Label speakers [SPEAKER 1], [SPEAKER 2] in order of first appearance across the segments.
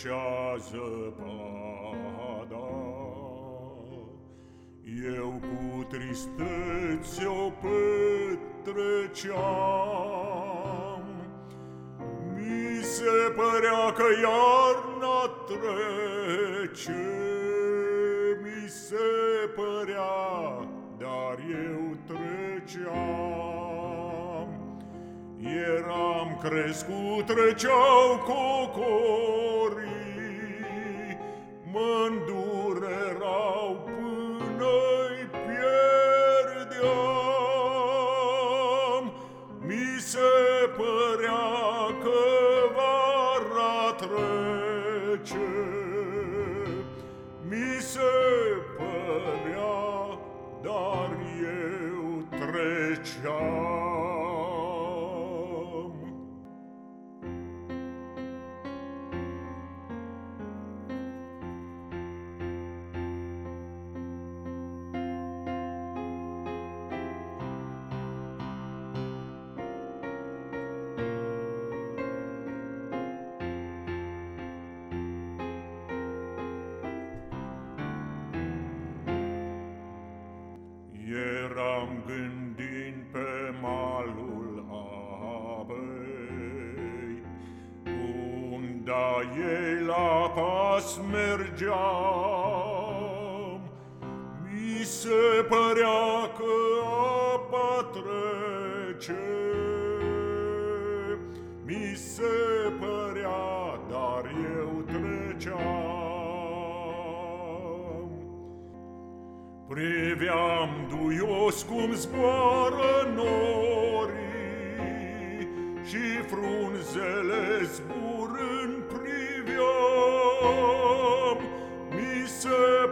[SPEAKER 1] trecea zăpada, Eu cu tristețe o petreceam. Mi se părea că iarna trece, Mi se părea, dar eu treceam. Eram crescut, treceau cocorii, mă îndurerau până-i pierdeam. Mi se părea că vara trece, mi se părea, dar eu treceam. Unda ei la pas mergeam, Mi se părea că apa trece, Mi se părea, dar eu treceam. Priveam duios cum zboară norii Și frunzele zburând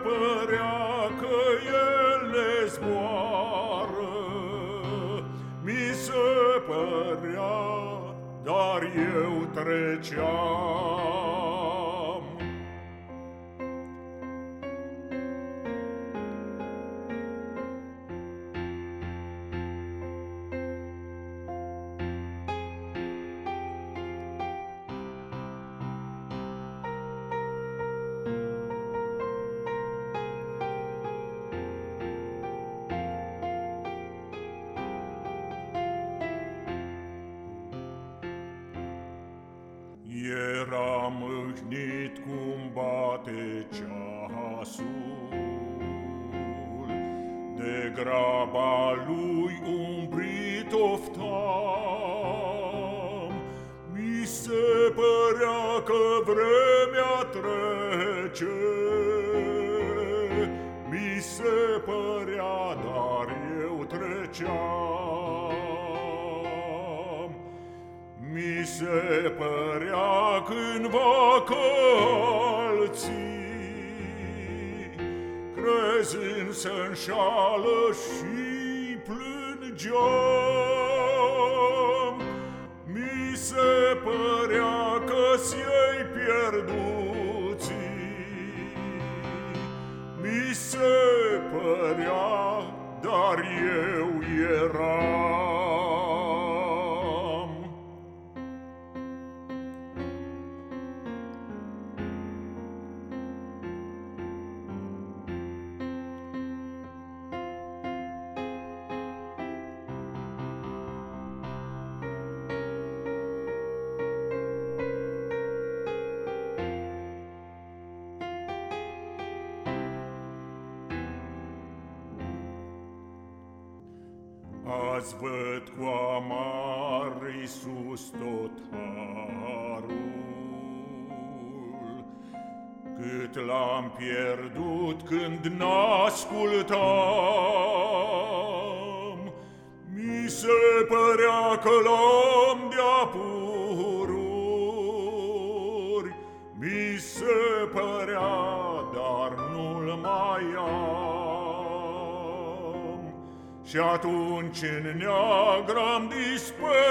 [SPEAKER 1] părea că ele zboară. Mi se părea, dar eu treceam Eram mâhnit cum bate ceasul. De graba lui umbrit oftam Mi se părea că vremea trece. Mi se părea, dar eu treceam se părea cândva că alții Crezând se înșală și plângeam Mi se părea că-s ei pierduții Mi se părea, dar eu eram Azi văd cu amar Iisus tot harul, Cât l-am pierdut când n-ascultam, Mi se părea că l-am de-a Și atunci în neagra-mi disperare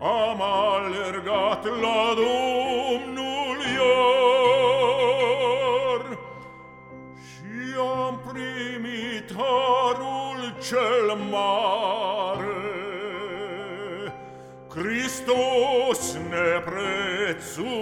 [SPEAKER 1] Am alergat la Domnul iar Și am primit harul cel mare Hristos neprețuit.